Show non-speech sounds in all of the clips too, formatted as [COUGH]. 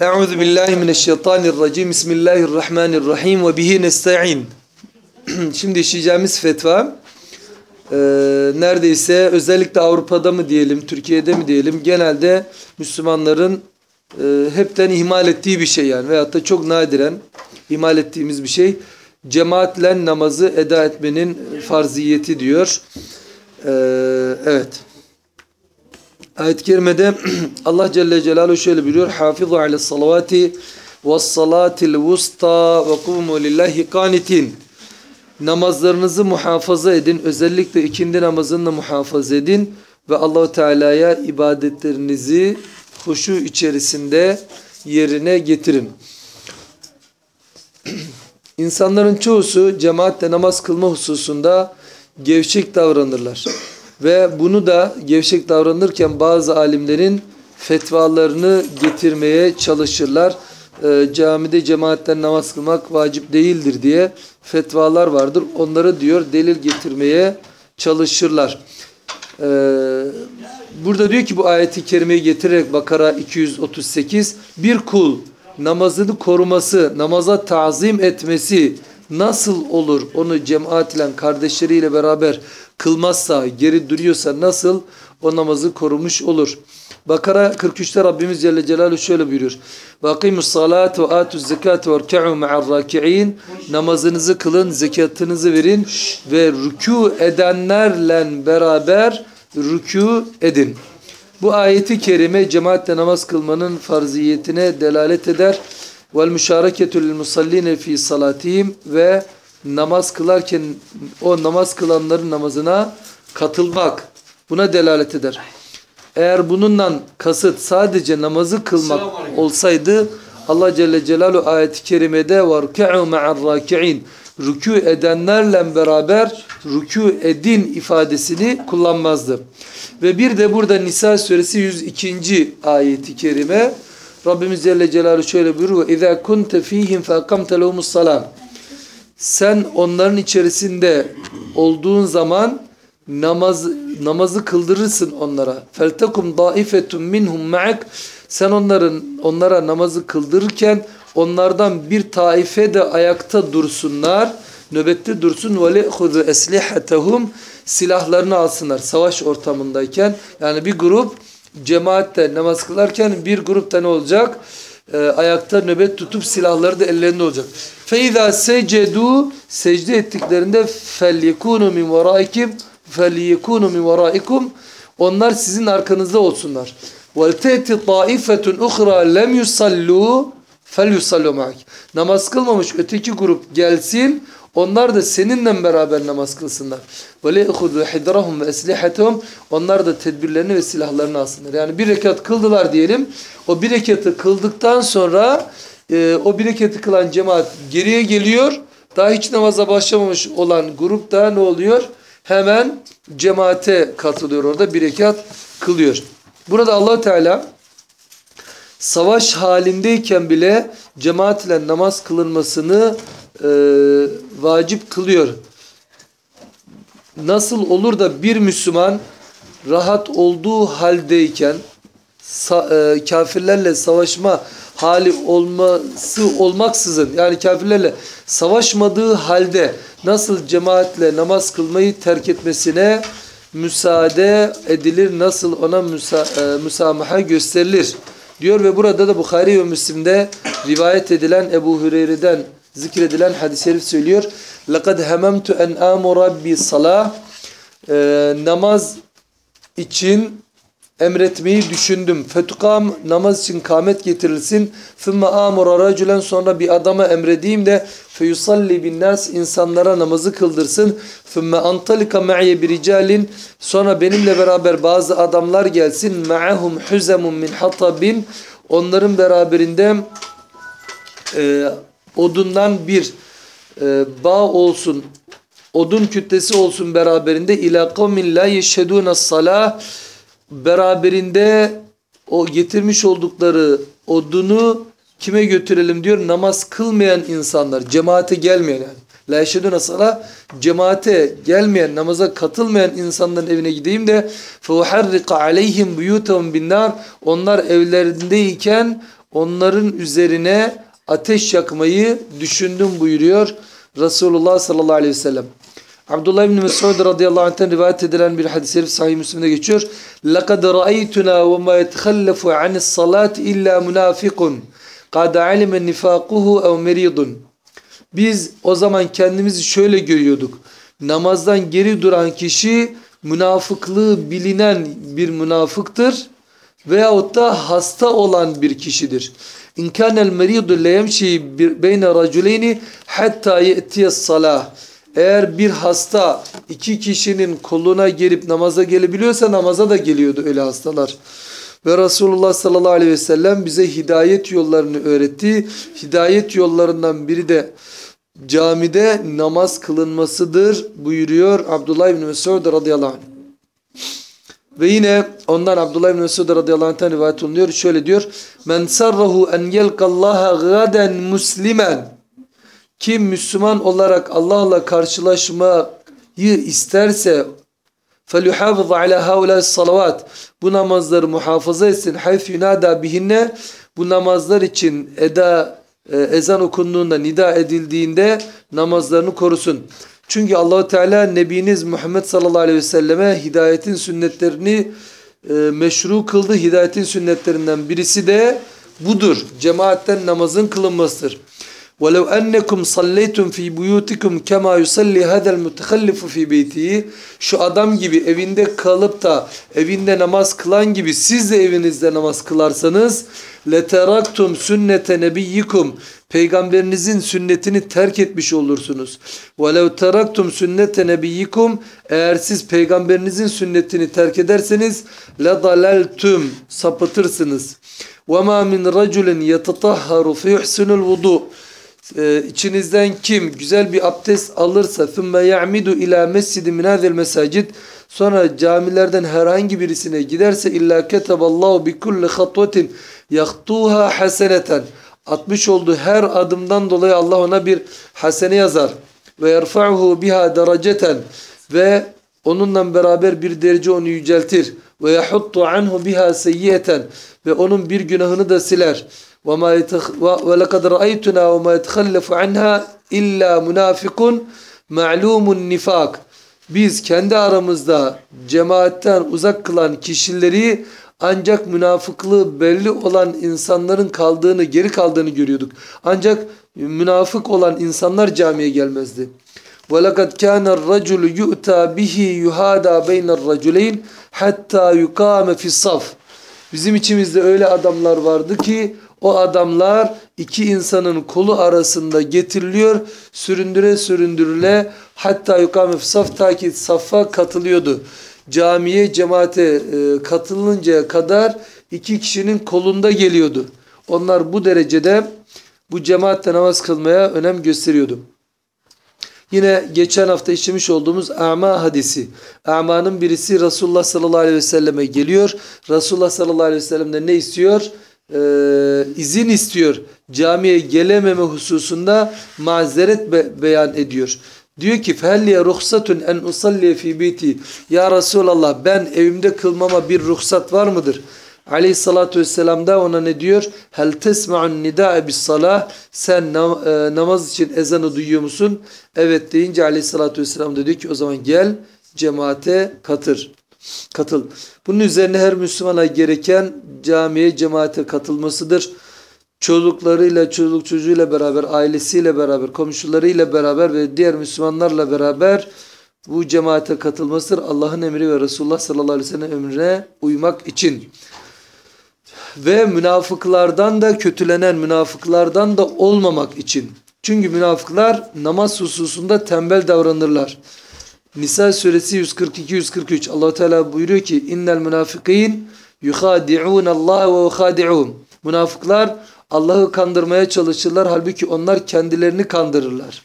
Euzu billahi mineşşeytanirracim. Bismillahirrahmanirrahim ve bihi nestaîn. [CLEARS THROAT] Şimdi işleyeceğimiz fetva e, neredeyse özellikle Avrupa'da mı diyelim, Türkiye'de mi diyelim genelde Müslümanların e, hepten ihmal ettiği bir şey yani veyahut da çok nadiren ihmal ettiğimiz bir şey. Cemaatle namazı eda etmenin farziyeti diyor. E, evet. Ayet-i kerimede [CLEARS THROAT] Allah Celle Celaluhu şöyle buyuruyor. Hafizu ale salavati ve salatil vusta ve kumu lillahi kanitin. Namazlarınızı muhafaza edin. Özellikle ikindi namazını da muhafaza edin. Ve Allahu Teala'ya ibadetlerinizi huşu içerisinde yerine getirin. [CLEARS THROAT] İnsanların çoğusu cemaatle namaz kılma hususunda gevşek davranırlar. Ve bunu da gevşek davranırken bazı alimlerin fetvalarını getirmeye çalışırlar. Ee, camide cemaatten namaz kılmak vacip değildir diye fetvalar vardır. Onları diyor delil getirmeye çalışırlar. Ee, burada diyor ki bu ayeti kerimeyi getirerek Bakara 238 bir kul namazını koruması, namaza tazim etmesi nasıl olur onu cemaatle kardeşleriyle beraber kılmazsa, geri duruyorsa nasıl o namazı korumuş olur? Bakara 43'te Rabbimiz Celle Celaluhu şöyle buyuruyor. وَاقِيمُ الصَّلَاةِ وَآتُوا الزَّكَاةِ وَارْكَعُوا مَعَ الرَّاكِعِينَ Namazınızı kılın, zekatınızı verin ve rükû edenlerle beraber rükû edin. Bu ayeti kerime cemaatle namaz kılmanın farziyetine delalet eder. وَالْمُشَارَكَةُ لِلْمُصَلِّينَ ف۪ي صَلَاتِهِمْ Ve namaz kılarken o namaz kılanların namazına katılmak buna delalet eder. Eğer bununla kasıt sadece namazı kılmak olsaydı Allah Celle Celaluhu ayet-i kerimede وَرْكَعُوا مَعَ الرَّاكِعِينَ Rükû edenlerle beraber rükû edin ifadesini kullanmazdı. Ve bir de burada Nisa suresi 102. ayeti kerime Rabbimiz Celle Celaluhu şöyle buyuruyor اِذَا كُنْتَ ف۪يهِمْ فَاقَمْتَ لَهُمُ السَّلَامِ sen onların içerisinde olduğun zaman namaz namazı kıldırırsın onlara. Feltekum daifetun minhum ma'ak. Sen onların onlara namazı kıldırırken onlardan bir taife de ayakta dursunlar. Nöbette dursun ve le'huzu eslihatehum silahlarını alsınlar savaş ortamındayken. Yani bir grup cemaatte namaz kılarken bir grupta ne olacak? e, ayakta nöbet tutup silahları da ellerinde olacak. Feiza secedu secde ettiklerinde felyekunu min varaikum felyekunu min varaikum onlar sizin arkanızda olsunlar. Velteti taifetun uhra lem yusallu felyusallu ma'ak. Namaz kılmamış öteki grup gelsin Onlar da seninle beraber namaz kılsınlar. وَلَيْخُذُوا حِدْرَهُمْ وَاَسْلِحَتَهُمْ Onlar da tedbirlerini ve silahlarını alsınlar. Yani bir rekat kıldılar diyelim. O bir rekatı kıldıktan sonra e, o bir rekatı kılan cemaat geriye geliyor. Daha hiç namaza başlamamış olan grup da ne oluyor? hemen cemaate katılıyor orada bir rekat kılıyor. Burada allah Teala savaş halindeyken bile cemaatle namaz kılınmasını e, vacip kılıyor. Nasıl olur da bir Müslüman rahat olduğu haldeyken e, kafirlerle savaşma hali olması olmaksızın yani kafirlerle savaşmadığı halde nasıl cemaatle namaz kılmayı terk etmesine müsaade edilir, nasıl ona müsa e, müsamaha gösterilir diyor ve burada da Bukhari ve Müslim'de rivayet edilen Ebu Hureyre'den zikredilen hadis-i şerif söylüyor. لَقَدْ هَمَمْتُ اَنْ آمُرَ بِصَلَاةِ Namaz için emretmeyi düşündüm. Fetukam namaz için kamet getirilsin. Thumma amura raculen sonra bir adama emredeyim de feyusalli bin nas insanlara namazı kıldırsın. Thumma antalika ma'iye bir ricalin sonra benimle beraber bazı adamlar gelsin. Ma'ahum huzamun min hatabin onların beraberinde e, odundan bir e, bağ olsun odun kütlesi olsun beraberinde ila kavmin la yeşhedûne salah beraberinde o getirmiş oldukları odunu kime götürelim diyor? Namaz kılmayan insanlar, cemaate gelmeyen yani. La yeşhedûne sala cemaate gelmeyen, namaza katılmayan insanların evine gideyim de فَوْحَرِّقَ عَلَيْهِمْ بُيُوتَهُمْ بِالنَّارِ Onlar evlerindeyken onların üzerine ateş yakmayı düşündüm buyuruyor Resulullah sallallahu aleyhi ve sellem. Abdullah ibn Mesud radıyallahu anh'ten rivayet edilen bir hadis-i şerif sahih Müslim'de geçiyor. لَقَدْ رَأَيْتُنَا وَمَا يَتْخَلَّفُ عَنِ الصَّلَاةِ إِلَّا مُنَافِقٌ قَدْ عَلِمَ نِفَاقُهُ اَوْ مَرِيضٌ Biz o zaman kendimizi şöyle görüyorduk. Namazdan geri duran kişi münafıklığı bilinen bir münafıktır veyahut da hasta olan bir kişidir. İn kanel meridu le yemşi beyne raculeyni hatta ye'tiyes salah. Eğer bir hasta iki kişinin koluna gelip namaza gelebiliyorsa namaza da geliyordu öyle hastalar. Ve Resulullah sallallahu aleyhi ve sellem bize hidayet yollarını öğretti. Hidayet yollarından biri de camide namaz kılınmasıdır buyuruyor Abdullah ibn Mesud radıyallahu anh. Ve yine ondan Abdullah ibn Mesud radıyallahu anh'tan rivayet olunuyor. Şöyle diyor. Men sarrahu en yelkallaha gaden muslimen. Kim Müslüman olarak Allah'la karşılaşmayı isterse فَلْيُحَافِظْ عَلَى هَؤُلَاءِ الصَّلَوَاتِ Bu namazları muhafaza etsin. حَيْثُ يُنَادَى bihinne Bu namazlar için eda e, ezan okunduğunda, nida edildiğinde namazlarını korusun. Çünkü Allahu Teala Nebiniz Muhammed sallallahu aleyhi ve selleme hidayetin sünnetlerini e, meşru kıldı. Hidayetin sünnetlerinden birisi de budur. Cemaatten namazın kılınmasıdır. وَلَوْ أَنَّكُمْ صَلَّيْتُمْ ف۪ي بُيُوتِكُمْ كَمَا يُصَلِّ هَذَا الْمُتَخَلِّفُ ف۪ي بَيْتِهِ Şu adam gibi evinde kalıp da evinde namaz kılan gibi siz de evinizde namaz kılarsanız لَتَرَكْتُمْ sünnete nebiyyikum Peygamberinizin sünnetini terk etmiş olursunuz. وَلَوْ تَرَكْتُمْ sünnete nebiyyikum Eğer siz peygamberinizin sünnetini terk ederseniz لَضَلَلْتُمْ Sapıtırsınız. وَمَا مِنْ رَجُلٍ يَتَطَهَّرُ فِيُحْسِنُ الْوُضُوء e, içinizden kim güzel bir abdest alırsa ثُمَّ يَعْمِدُ اِلَى مَسْجِدٍ مِنْ هَذِي الْمَسَاجِدِ Sonra camilerden herhangi birisine giderse illa keteballahu bi kulli hatvetin yaktuha haseneten. Atmış olduğu her adımdan dolayı Allah ona bir hasene yazar. Ve yerfa'uhu biha dereceten ve onunla beraber bir derece onu yüceltir. Ve yahuttu anhu biha seyyiyeten ve onun bir günahını da siler. Ve ma ve lekad ra'aytuna ve ma yetkhallafu anha illa munafikun ma'lumun nifak. Biz kendi aramızda cemaatten uzak kılan kişileri ancak münafıklığı belli olan insanların kaldığını, geri kaldığını görüyorduk. Ancak münafık olan insanlar camiye gelmezdi. وَلَقَدْ كَانَ الرَّجُلُ يُؤْتَى بِهِ يُهَادَى بَيْنَ الرَّجُلَيْنِ hatta yukame fi saf. Bizim içimizde öyle adamlar vardı ki o adamlar iki insanın kolu arasında getiriliyor, süründüre süründürüle hatta yukame fi saf ta ki safa katılıyordu. Camiye, cemaate e, katılıncaya kadar iki kişinin kolunda geliyordu. Onlar bu derecede bu cemaatle namaz kılmaya önem gösteriyordu. Yine geçen hafta işlemiş olduğumuz ama hadisi. Amanın birisi Resulullah sallallahu aleyhi ve selleme geliyor. Resulullah sallallahu aleyhi ve sellem'de ne istiyor? Ee, izin istiyor. Camiye gelememe hususunda mazeret be beyan ediyor. Diyor ki فَهَلِّيَ رُخْسَةٌ en usalliye fi biti. Ya Resulallah ben evimde kılmama bir ruhsat var mıdır? Aleyhissalatü vesselam da ona ne diyor? Hel tesma'un nida'e bis salah. Sen nam e, namaz için ezanı duyuyor musun? Evet deyince aleyhissalatü vesselam da diyor ki o zaman gel cemaate katır. Katıl. Bunun üzerine her Müslümana gereken camiye cemaate katılmasıdır. Çocuklarıyla, çocuk çocuğuyla beraber, ailesiyle beraber, komşularıyla beraber ve diğer Müslümanlarla beraber bu cemaate katılmasıdır. Allah'ın emri ve Resulullah sallallahu aleyhi ve sellem emrine uymak için ve münafıklardan da kötülenen münafıklardan da olmamak için. Çünkü münafıklar namaz hususunda tembel davranırlar. Nisa suresi 142-143 allah Teala buyuruyor ki innel münafikin yuhadi'un Allah ve yuhadi'un. Münafıklar Allah'ı kandırmaya çalışırlar halbuki onlar kendilerini kandırırlar.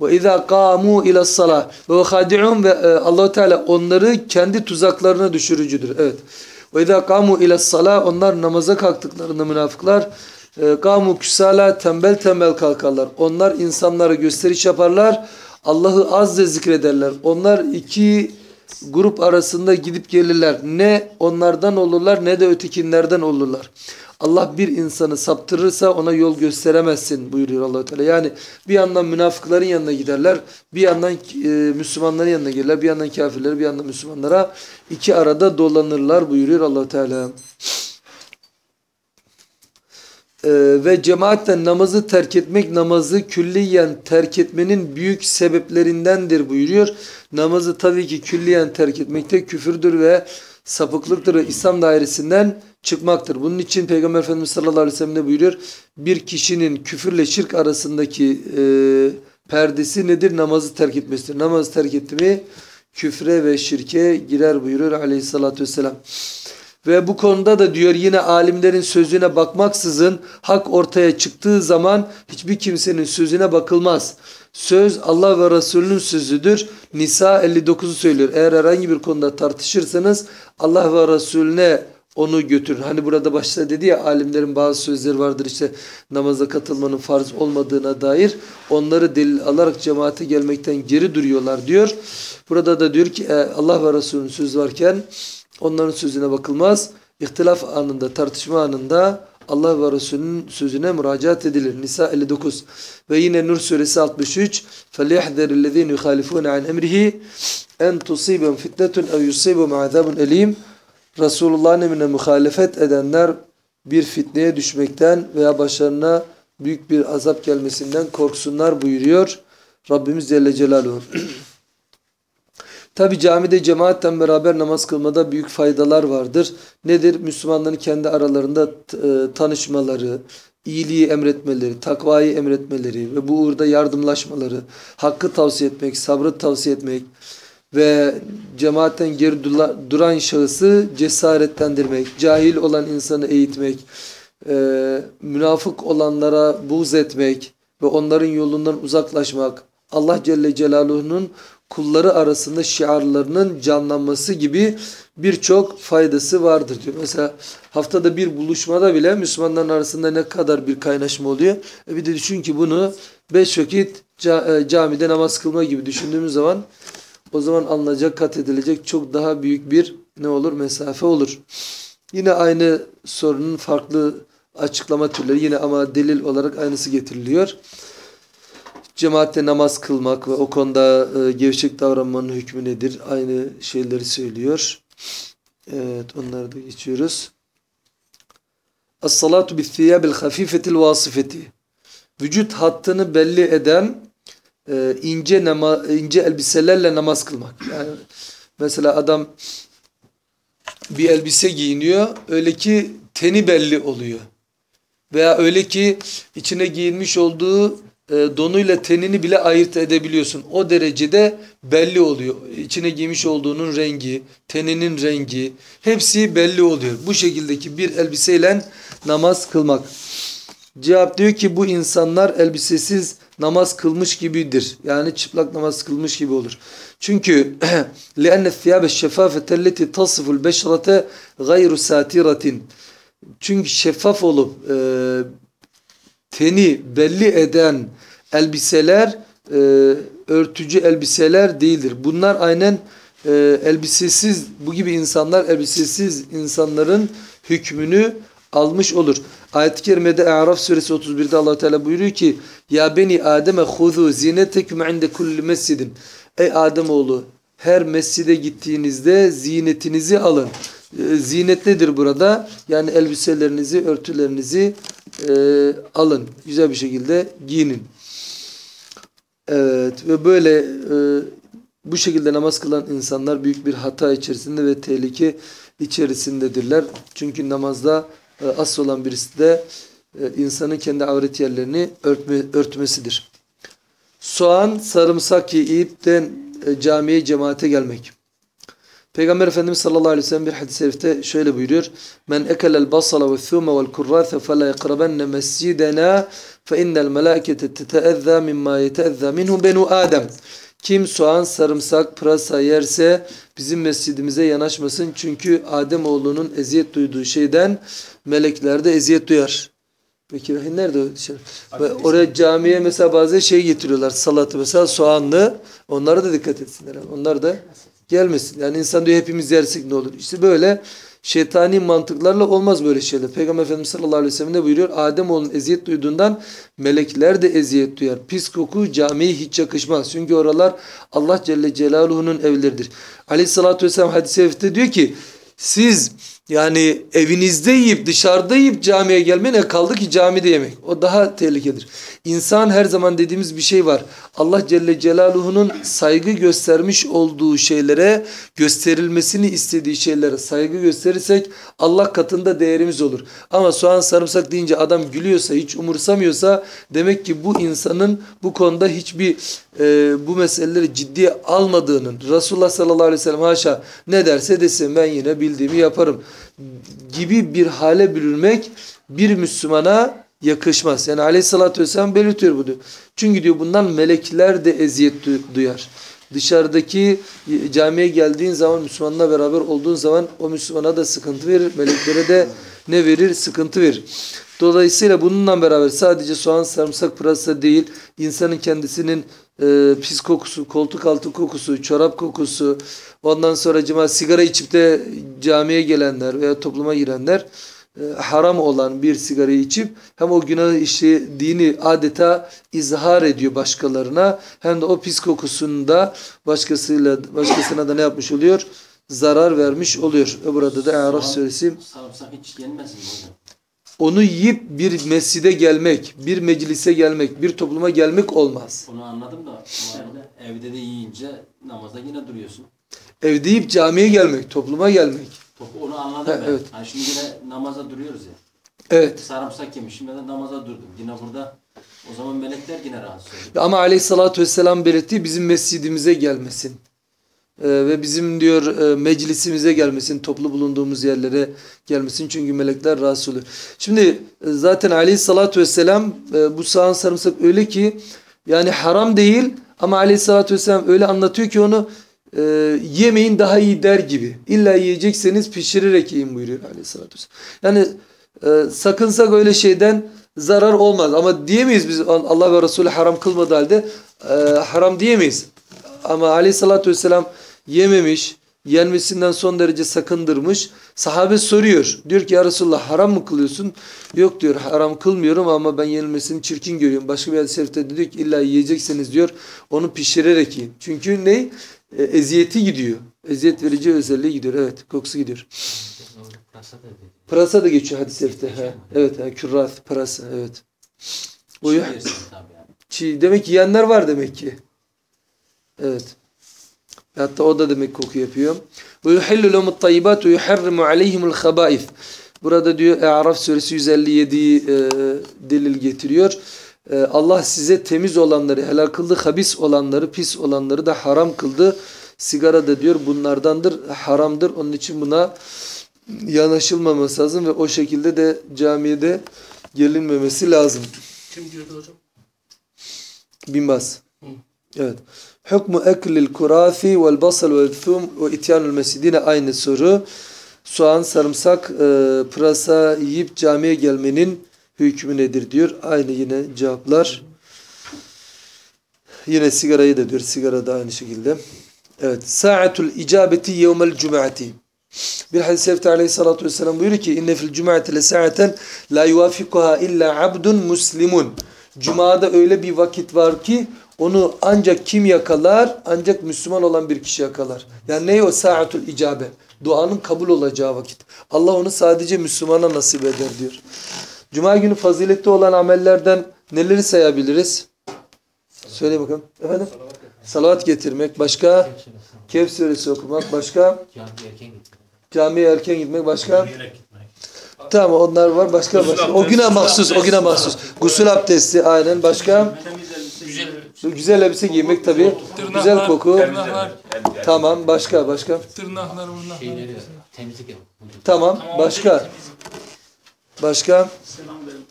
Ve izâ kâmû ila salah ve yuhadi'un ve e, allah Teala onları kendi tuzaklarına düşürücüdür. Evet. Ve izâ kâmû ile salâ onlar namaza kalktıklarında münafıklar kamu küsala tembel tembel kalkarlar. Onlar insanlara gösteriş yaparlar. Allah'ı az da zikrederler. Onlar iki grup arasında gidip gelirler. Ne onlardan olurlar ne de ötekinlerden olurlar. Allah bir insanı saptırırsa ona yol gösteremezsin buyuruyor allah Teala. Yani bir yandan münafıkların yanına giderler, bir yandan e, Müslümanların yanına gelirler, bir yandan kafirler, bir yandan Müslümanlara iki arada dolanırlar buyuruyor allah Teala. Ee, ve cemaatten namazı terk etmek namazı külliyen terk etmenin büyük sebeplerindendir buyuruyor. Namazı tabii ki külliyen terk etmekte küfürdür ve sapıklıktır İslam dairesinden çıkmaktır. Bunun için Peygamber Efendimiz sallallahu aleyhi ve sellem de buyuruyor. Bir kişinin küfürle şirk arasındaki e, perdesi nedir? Namazı terk etmesidir. Namazı terk etti mi küfre ve şirke girer buyuruyor aleyhissalatü vesselam. Ve bu konuda da diyor yine alimlerin sözüne bakmaksızın hak ortaya çıktığı zaman hiçbir kimsenin sözüne bakılmaz. Söz Allah ve Resulünün sözüdür. Nisa 59'u söylüyor. Eğer herhangi bir konuda tartışırsanız Allah ve Resulüne onu götürün. Hani burada başta dedi ya alimlerin bazı sözleri vardır işte namaza katılmanın farz olmadığına dair. Onları delil alarak cemaate gelmekten geri duruyorlar diyor. Burada da diyor ki e, Allah ve Resulünün sözü varken onların sözüne bakılmaz. İhtilaf anında, tartışma anında Allah ve Resulünün sözüne müracaat edilir. Nisa 59 ve yine Nur suresi 63 فَلْيَحْذَرِ الَّذ۪ينَ يُخَالِفُونَ عَنْ اَمْرِهِ اَنْ تُصِيبًا فِتْنَةٌ اَوْ يُصِيبًا عَذَابٌ اَل۪يمٌ Resulullah'ın emrine muhalefet edenler bir fitneye düşmekten veya başlarına büyük bir azap gelmesinden korksunlar buyuruyor Rabbimiz Celle Celaluhu. [CLEARS THROAT] Tabi camide cemaatten beraber namaz kılmada büyük faydalar vardır. Nedir? Müslümanların kendi aralarında e, tanışmaları, iyiliği emretmeleri, takvayı emretmeleri ve bu uğurda yardımlaşmaları, hakkı tavsiye etmek, sabrı tavsiye etmek ve cemaatten geri duran şahısı cesaretlendirmek, cahil olan insanı eğitmek, e, münafık olanlara buğz etmek ve onların yolundan uzaklaşmak, Allah Celle Celaluhu'nun kulları arasında şiarlarının canlanması gibi birçok faydası vardır diyor. Mesela haftada bir buluşmada bile Müslümanların arasında ne kadar bir kaynaşma oluyor. E bir de düşün ki bunu beş vakit e, camide namaz kılma gibi düşündüğümüz zaman o zaman alınacak, kat edilecek çok daha büyük bir ne olur? Mesafe olur. Yine aynı sorunun farklı açıklama türleri yine ama delil olarak aynısı getiriliyor. Cemaatte namaz kılmak ve o konuda e, gevşek davranmanın hükmü nedir? Aynı şeyleri söylüyor. Evet onları da geçiyoruz. Es-salatu bis-siyabil hafifetil vasifeti. Vücut hattını belli eden e, ince nama, ince elbiselerle namaz kılmak. Yani mesela adam bir elbise giyiniyor öyle ki teni belli oluyor. Veya öyle ki içine giyinmiş olduğu e, donuyla tenini bile ayırt edebiliyorsun. O derecede belli oluyor. İçine giymiş olduğunun rengi, teninin rengi hepsi belli oluyor. Bu şekildeki bir elbiseyle namaz kılmak. Cevap diyor ki bu insanlar elbisesiz namaz kılmış gibidir. Yani çıplak namaz kılmış gibi olur. Çünkü [CLEARS THROAT] لأن الثياب الشفافة التي تصف البشرة غير ساترة çünkü şeffaf olup e, teni belli eden elbiseler e, örtücü elbiseler değildir. Bunlar aynen e, elbisesiz bu gibi insanlar elbisesiz insanların hükmünü almış olur. Ayet-i kerimede A'raf suresi 31'de Allah Teala buyuruyor ki ya beni Adem'e huzu zinetekum inde kulli mescidin. Ey Ademoğlu her mescide gittiğinizde zinetinizi alın. E, zinet nedir burada? Yani elbiselerinizi, örtülerinizi e, alın. Güzel bir şekilde giyinin. Evet ve böyle e, bu şekilde namaz kılan insanlar büyük bir hata içerisinde ve tehlike içerisindedirler. Çünkü namazda asıl olan birisi de e, insanın kendi avret yerlerini örtme, örtmesidir. Soğan, sarımsak yiyip de e, camiye, cemaate gelmek. Peygamber Efendimiz sallallahu aleyhi ve sellem bir hadis-i şerifte şöyle buyuruyor. Men ekelel basala ve thume vel kurrathe fe la yakrabenne mescidena fe innel melâkete teteezzâ mimma yeteezzâ minhu benu Adem. Kim soğan, sarımsak, pırasa yerse bizim mescidimize yanaşmasın. Çünkü Adem oğlunun eziyet duyduğu şeyden melekler de eziyet duyar. Peki nerede o şey? Oraya camiye mesela bazen şey getiriyorlar salatı mesela soğanlı. Onlara da dikkat etsinler. Onlar da gelmesin. Yani insan diyor hepimiz yersek ne olur? İşte böyle Şeytani mantıklarla olmaz böyle şeyler. Peygamber Efendimiz sallallahu aleyhi ve sellem de buyuruyor. Ademoğlunun eziyet duyduğundan melekler de eziyet duyar. Pis koku camiye hiç yakışmaz. Çünkü oralar Allah Celle Celaluhu'nun evleridir. Aleyhissalatü vesselam hadis-i şerifte diyor ki siz yani evinizde yiyip dışarıda yiyip camiye gelme ne kaldı ki camide yemek. O daha tehlikedir. İnsan her zaman dediğimiz bir şey var. Allah Celle Celaluhu'nun saygı göstermiş olduğu şeylere gösterilmesini istediği şeylere saygı gösterirsek Allah katında değerimiz olur. Ama soğan sarımsak deyince adam gülüyorsa hiç umursamıyorsa demek ki bu insanın bu konuda hiçbir e, bu meseleleri ciddiye almadığının Resulullah sallallahu aleyhi ve sellem haşa ne derse desin ben yine bildiğimi yaparım gibi bir hale bürünmek bir Müslümana yakışmaz. Yani aleyhissalatü vesselam belirtiyor bunu. Çünkü diyor bundan melekler de eziyet du- duyar. Dışarıdaki camiye geldiğin zaman Müslümanla beraber olduğun zaman o Müslümana da sıkıntı verir. Meleklere de ne verir? Sıkıntı verir. Dolayısıyla bununla beraber sadece soğan, sarımsak, pırasa değil, insanın kendisinin e, pis kokusu, koltuk altı kokusu, çorap kokusu, ondan sonra cuma sigara içip de camiye gelenler veya topluma girenler haram olan bir sigarayı içip hem o günahı işlediğini adeta izhar ediyor başkalarına hem de o pis kokusunu da başkasıyla başkasına da ne yapmış oluyor? Zarar vermiş oluyor. Burada da Araf suresi Sarımsak hiç yenmez mi hocam? onu yiyip bir mescide gelmek, bir meclise gelmek, bir topluma gelmek olmaz. Onu anladım da evde de yiyince namazda yine duruyorsun. Evde yiyip camiye gelmek, topluma gelmek. Topu onu anladım ben. evet. Hani şimdi yine namaza duruyoruz ya. Evet. Sarımsak yemişim ya da namaza durdum. Yine burada o zaman melekler yine rahatsız oluyor. Ama aleyhissalatü vesselam belirttiği bizim mescidimize gelmesin. Ee, ve bizim diyor e, meclisimize gelmesin, toplu bulunduğumuz yerlere gelmesin. Çünkü melekler rahatsız oluyor. Şimdi e, zaten aleyhissalatü vesselam e, bu soğan sarımsak öyle ki yani haram değil ama aleyhissalatü vesselam öyle anlatıyor ki onu e, yemeyin daha iyi der gibi. İlla yiyecekseniz pişirerek yiyin buyuruyor aleyhissalatü vesselam. Yani e, sakınsak öyle şeyden zarar olmaz. Ama diyemeyiz biz Allah ve Resulü haram kılmadığı halde e, haram diyemeyiz. Ama aleyhissalatü vesselam yememiş, yenmesinden son derece sakındırmış. Sahabe soruyor. Diyor ki ya Resulullah haram mı kılıyorsun? Yok diyor haram kılmıyorum ama ben yenilmesini çirkin görüyorum. Başka bir hadis-i şerifte diyor ki illa yiyecekseniz diyor onu pişirerek yiyin. Çünkü ne? E, eziyeti gidiyor. Eziyet verici özelliği gidiyor. Evet kokusu gidiyor. Pırasa da geçiyor hadis-i şerifte. Ha. Evet ha, kürrat, pırasa evet. Tabii yani. çiğ. Demek ki yiyenler var demek ki. Evet. Hatta o da demek koku yapıyor. Ve yuhillu lehumut tayyibat ve yuharrimu aleyhimul. Burada diyor Araf suresi 157'yi e, delil getiriyor. E, Allah size temiz olanları helal kıldı, habis olanları, pis olanları da haram kıldı. Sigara da diyor bunlardandır, haramdır. Onun için buna yanaşılmaması lazım ve o şekilde de camide gelinmemesi lazım. Kim diyordu hocam? Binbaz. Evet. Hükmü eklil kurafi vel basal vel thum ve ityanul mescidine aynı soru. Soğan, sarımsak, e, pırasa yiyip camiye gelmenin hükmü nedir diyor. Aynı yine cevaplar. Yine sigarayı da diyor. Sigara da aynı şekilde. Evet. Sa'atul icabeti yevmel cum'ati. Bir hadis-i şerifte aleyhissalatü vesselam buyuruyor ki inne fil cum'ati le sa'aten la yuvafikuha illa abdun muslimun. Cuma'da öyle bir vakit var ki onu ancak kim yakalar? Ancak Müslüman olan bir kişi yakalar. Yani ne o sa'atul icabe? Duanın kabul olacağı vakit. Allah onu sadece Müslümana nasip eder diyor. Cuma günü faziletli olan amellerden neleri sayabiliriz? Söyle bakalım. Efendim? Salavat getirmek. Başka? Kehf suresi okumak. Başka? Camiye erken gitmek. Başka? Gitmek. Tamam onlar var. Başka başka. O güne mahsus. O güne mahsus. Gusül abdesti aynen. Başka? Güzel. Güzel elbise giymek tabii. Güzel koku. Tırnaklar, Tamam. Başka? Başka? tırnaklar. Şeyleri temizlik yap. Tamam. Başka? Başka? Selam verin.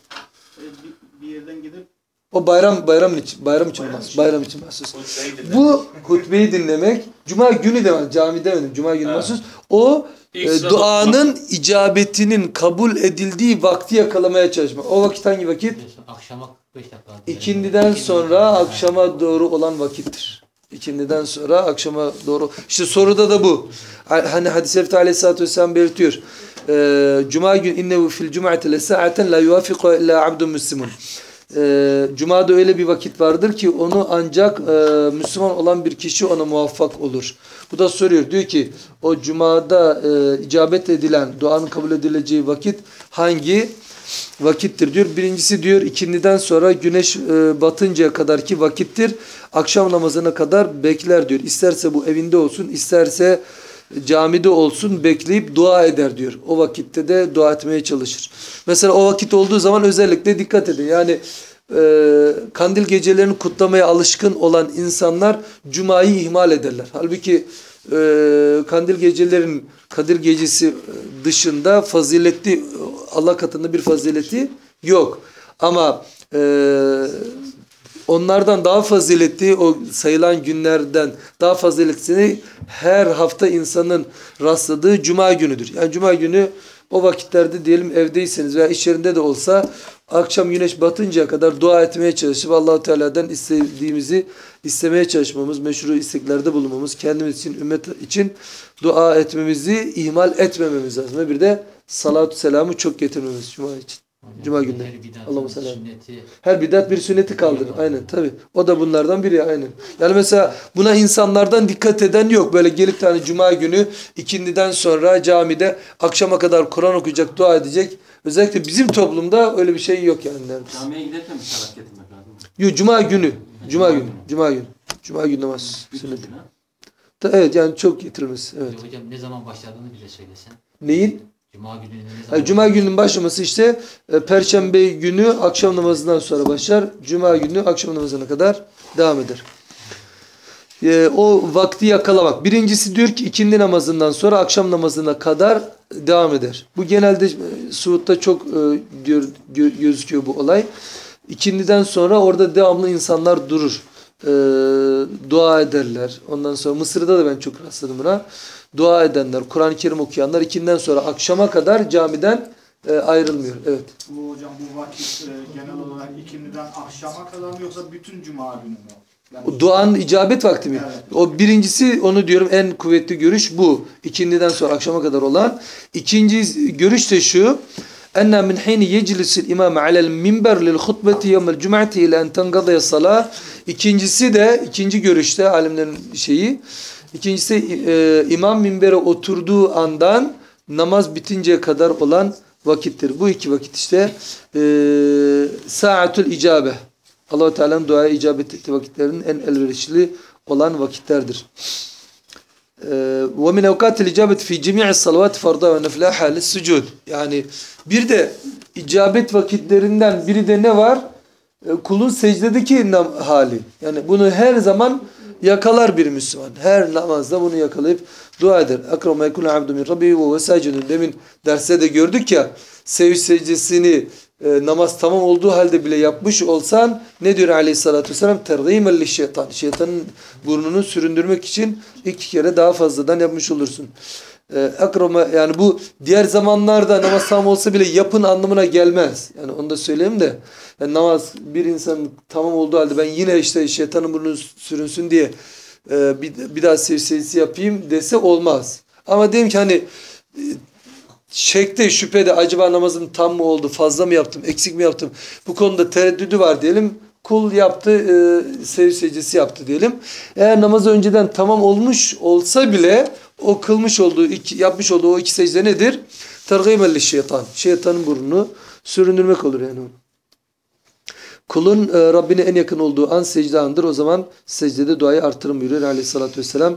Ee, Bir, yerden gidip O bayram bayram için bayram için mahsus. Bayram için mahsus. Bu hutbeyi dinlemek cuma günü demek cami demedim. Cuma günü mahsus. O İlk e, duanın icabetinin kabul edildiği vakti yakalamaya çalışmak. O vakit hangi vakit? Akşama 45 dakika. İkindiden sonra akşama doğru olan vakittir. İkindiden sonra akşama doğru. İşte soruda da bu. Hani hadis-i şerifte aleyhissalatü vesselam belirtiyor. Ee, Cuma gün innehu fil cum'ati le sa'aten la yuvafiqu illa abdun müslimun. Ee, Cuma'da öyle bir vakit vardır ki onu ancak e, Müslüman olan bir kişi ona muvaffak olur. Bu da soruyor. Diyor ki o Cuma'da e, icabet edilen, duanın kabul edileceği vakit hangi vakittir diyor. Birincisi diyor ikindiden sonra güneş e, batıncaya kadar ki vakittir. Akşam namazına kadar bekler diyor. İsterse bu evinde olsun, isterse camide olsun bekleyip dua eder diyor. O vakitte de dua etmeye çalışır. Mesela o vakit olduğu zaman özellikle dikkat edin. Yani e, kandil gecelerini kutlamaya alışkın olan insanlar cumayı ihmal ederler. Halbuki e, kandil gecelerin Kadir gecesi dışında faziletli Allah katında bir fazileti yok. Ama e, onlardan daha faziletli o sayılan günlerden daha faziletlisini her hafta insanın rastladığı cuma günüdür. Yani cuma günü o vakitlerde diyelim evdeyseniz veya iş yerinde de olsa akşam güneş batıncaya kadar dua etmeye çalışıp Allahu Teala'dan istediğimizi istemeye çalışmamız, meşru isteklerde bulunmamız, kendimiz için, ümmet için dua etmemizi ihmal etmememiz lazım. Ve bir de salatu selamı çok getirmemiz cuma için. Cuma bidatın Allah'ım selam. Her bidat bir sünneti kaldırır. Aynen tabi. O da bunlardan biri aynen. Yani mesela buna insanlardan dikkat eden yok. Böyle gelip tane cuma günü ikindiden sonra camide akşama kadar Kur'an okuyacak, dua edecek. Özellikle bizim toplumda öyle bir şey yok yani. neredeyse. Camiye giderken mi salat getirmek lazım? Yok cuma günü. Cuma günü. Cuma günü. Cuma günü namaz sünneti. Evet yani çok getirilmesi. Evet. hocam ne zaman başladığını bile söylesen. Neyin? Cuma günü Cuma gününün başlaması işte e, Perşembe günü akşam namazından sonra başlar. Cuma günü akşam namazına kadar devam eder. E, o vakti yakalamak. Birincisi diyor ki ikindi namazından sonra akşam namazına kadar devam eder. Bu genelde e, Suud'da çok e, diyor gö- gözüküyor bu olay. İkindiden sonra orada devamlı insanlar durur. E, dua ederler. Ondan sonra Mısır'da da ben çok rastladım buna. Dua edenler, Kur'an-ı Kerim okuyanlar ikinden sonra akşama kadar camiden e, ayrılmıyor. Evet. Bu hocam bu vakit e, genel olarak ikindiden akşama kadar mı yoksa bütün cuma günü mü? Yani Duanın icabet vakti mi? Evet. O birincisi onu diyorum en kuvvetli görüş bu. İkindiden sonra akşama kadar olan. İkinci görüş de şu. Enne min hini yeclisil imam alel minber lil hutbeti yevmel cum'ati ile en tengadaya salah. İkincisi de ikinci görüşte alimlerin şeyi. İkincisi e, imam minbere oturduğu andan namaz bitinceye kadar olan vakittir. Bu iki vakit işte e, saatul icabe. Allah-u Teala'nın duaya icabet ettiği vakitlerin en elverişli olan vakitlerdir. Evkatil icabet fi cemi'i salavat farda ve nefla halis sucud. Yani bir de icabet vakitlerinden biri de ne var? E, Kulun secdedeki hali. Yani bunu her zaman yakalar bir Müslüman. Her namazda bunu yakalayıp dua eder. Akrama yekun abdu min rabbi ve vesacidun. Demin derste de gördük ya sevinç secdesini e, namaz tamam olduğu halde bile yapmış olsan ne diyor aleyhissalatü vesselam? Tergîmel şeytan. Şeytanın burnunu süründürmek için iki kere daha fazladan yapmış olursun. E, akrama yani bu diğer zamanlarda namaz tamam olsa bile yapın anlamına gelmez. Yani onu da söyleyeyim de yani namaz bir insan tamam olduğu halde ben yine işte şeytanın burnu sürünsün diye e, bir, bir daha secdesi yapayım dese olmaz. Ama diyelim ki hani e, şekte şüphede acaba namazım tam mı oldu fazla mı yaptım eksik mi yaptım bu konuda tereddüdü var diyelim kul yaptı e, secde secdesi yaptı diyelim eğer namazı önceden tamam olmuş olsa bile o kılmış olduğu iki, yapmış olduğu o iki secde nedir? Tergîmelli şeytan şeytanın burnunu süründürmek olur yani onu. Kulun e, Rabbine en yakın olduğu an secde andır. O zaman secdede duayı artırın buyuruyor aleyhissalatü vesselam.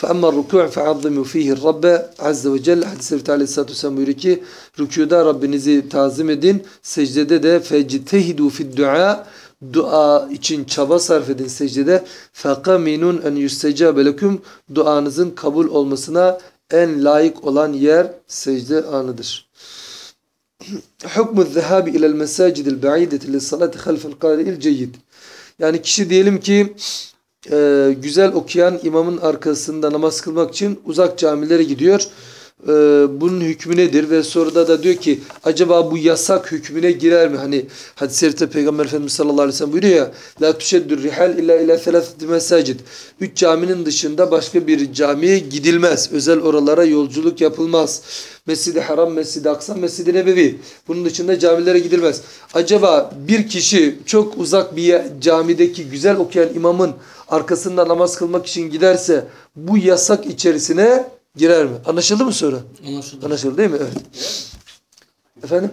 فَأَمَّا الرُّكُوعِ فَعَظِّمُوا ف۪يهِ الرَّبَّ عَزَّ وَجَلَّ Hadis-i Şerif'te aleyhissalatü vesselam buyuruyor ki rükuda Rabbinizi tazim edin. Secdede de فَجْتَهِدُوا فِي الدُّعَى Dua için çaba sarf edin secdede. فَقَمِنُونَ اَنْ يُسْتَجَابَ لَكُمْ Duanızın kabul olmasına en layık olan yer secde anıdır. Hukmu zehabi ilel mesacidil ba'ideti lissalati halfel qari'il ceyyid. Yani kişi diyelim ki e, güzel okuyan imamın arkasında namaz kılmak için uzak camilere gidiyor. E, bunun hükmü nedir? Ve soruda da diyor ki acaba bu yasak hükmüne girer mi? Hani hadis-i şerifte Peygamber Efendimiz sallallahu aleyhi ve sellem buyuruyor ya La tuşeddür rihal illa ila thelâtheti mesacid. Üç caminin dışında başka bir camiye gidilmez. Özel oralara yolculuk yapılmaz. Mescid-i Haram, Mescid-i Aksa, Mescid-i Nebevi. Bunun dışında camilere gidilmez. Acaba bir kişi çok uzak bir camideki güzel okuyan imamın arkasında namaz kılmak için giderse bu yasak içerisine girer mi? Anlaşıldı mı soru? Anlaşıldı. Anlaşıldı değil mi? Evet. Efendim?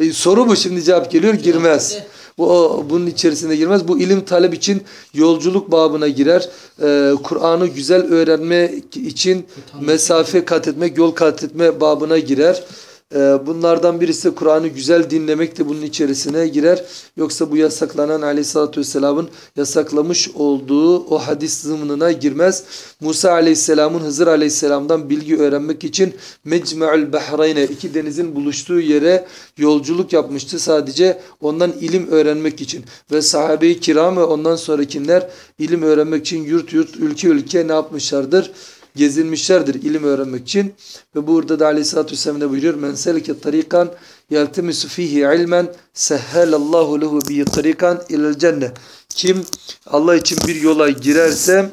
E, soru bu şimdi cevap geliyor girmez. Bu o, bunun içerisinde girmez. Bu ilim talep için yolculuk babına girer. Ee, Kur'an'ı güzel öğrenmek için mesafe kat etmek, yol kat etme babına girer. Ee, bunlardan birisi Kur'an'ı güzel dinlemek de bunun içerisine girer. Yoksa bu yasaklanan aleyhissalatü vesselamın yasaklamış olduğu o hadis zımnına girmez. Musa aleyhisselamın Hızır aleyhisselamdan bilgi öğrenmek için Mecmu'ul Bahrayne iki denizin buluştuğu yere yolculuk yapmıştı sadece ondan ilim öğrenmek için. Ve sahabe-i kiram ve ondan sonrakiler ilim öğrenmek için yurt yurt ülke ülke ne yapmışlardır? Gezinmişlerdir ilim öğrenmek için. Ve burada da aleyhissalatü vesselam ne buyuruyor? Men selike tarikan yeltemisu fihi ilmen sehhelallahu lehu bihi tarikan ilel cennet. Kim Allah için bir yola girerse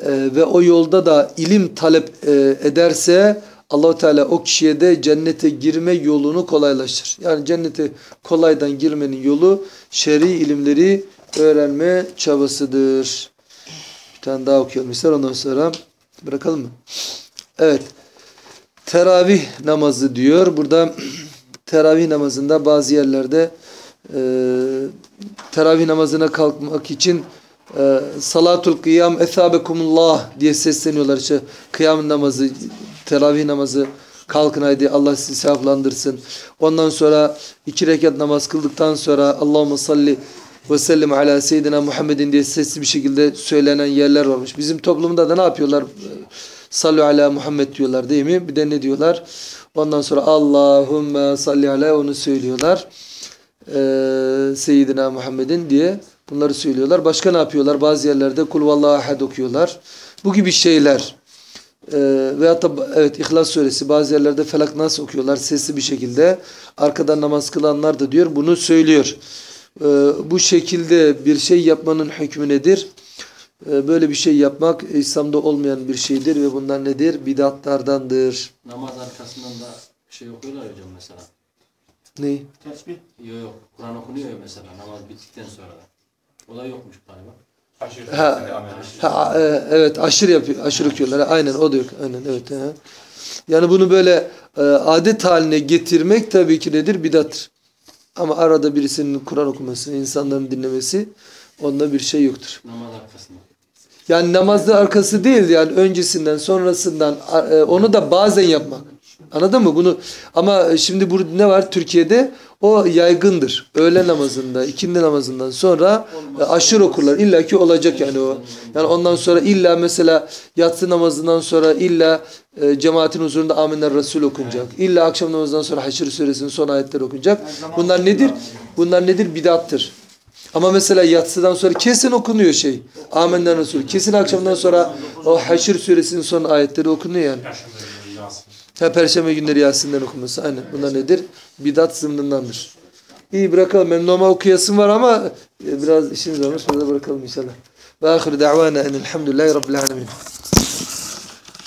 e, ve o yolda da ilim talep e, ederse Allahu Teala o kişiye de cennete girme yolunu kolaylaştırır. Yani cennete kolaydan girmenin yolu şer'i ilimleri öğrenme çabasıdır. Bir tane daha okuyalım ister ondan sonra bırakalım mı? Evet. Teravih namazı diyor. Burada [CLEARS THROAT] teravih namazında bazı yerlerde e, teravih namazına kalkmak için e, salatul kıyam ethabekumullah diye sesleniyorlar. İşte kıyam namazı, teravih namazı kalkın haydi Allah sizi sevaplandırsın. Ondan sonra iki rekat namaz kıldıktan sonra Allahümme salli ve sellem ala seyyidina Muhammedin diye sesli bir şekilde söylenen yerler varmış. Bizim toplumda da ne yapıyorlar? Sallu ala Muhammed diyorlar değil mi? Bir de ne diyorlar? Ondan sonra Allahümme salli ala onu söylüyorlar. Ee, Seyyidina Muhammedin diye bunları söylüyorlar. Başka ne yapıyorlar? Bazı yerlerde kul vallahu ahad okuyorlar. Bu gibi şeyler. Ee, veyahut da evet İhlas suresi bazı yerlerde Felak Nas okuyorlar sesli bir şekilde. Arkadan namaz kılanlar da diyor bunu söylüyor. Ee, bu şekilde bir şey yapmanın hükmü nedir? Ee, böyle bir şey yapmak İslam'da olmayan bir şeydir ve bunlar nedir? Bidatlardandır. Namaz arkasından da şey okuyorlar hocam mesela. Ne? Tesbih. Yok yok. Kur'an okunuyor ya mesela namaz bittikten sonra da. O da yokmuş galiba. Ha, ha, e, evet aşırı yapıyor, aşırı okuyorlar. Aynen o da yok. Aynen evet. he. Yani bunu böyle e, adet haline getirmek tabii ki nedir? Bidattır. Ama arada birisinin Kur'an okuması, insanların dinlemesi onda bir şey yoktur. Namaz arkasında. Yani namazda arkası değil yani öncesinden sonrasından e, onu da bazen yapmak. Anladın mı bunu? Ama şimdi burada ne var Türkiye'de? O yaygındır. Öğle namazında, ikindi namazından sonra e, aşırı okurlar. İlla ki olacak yani o. Yani ondan sonra illa mesela yatsı namazından sonra illa e, cemaatin huzurunda Amener Resul okunacak. İlla akşam namazından sonra Haşr suresinin son ayetleri okunacak. Bunlar nedir? Bunlar nedir? Bidattır. Ama mesela yatsıdan sonra kesin okunuyor şey. Amenna Resul. Kesin akşamdan sonra o Haşr suresinin son ayetleri okunuyor yani. Ha, Perşembe günleri Yasin'den okunması. Aynen. Bunlar nedir? Bidat zımnındandır. İyi bırakalım. Benim normal okuyasım var ama e, biraz işimiz varmış. Burada bırakalım inşallah. Ve ahiru da'vana enelhamdülillahi rabbil alemin.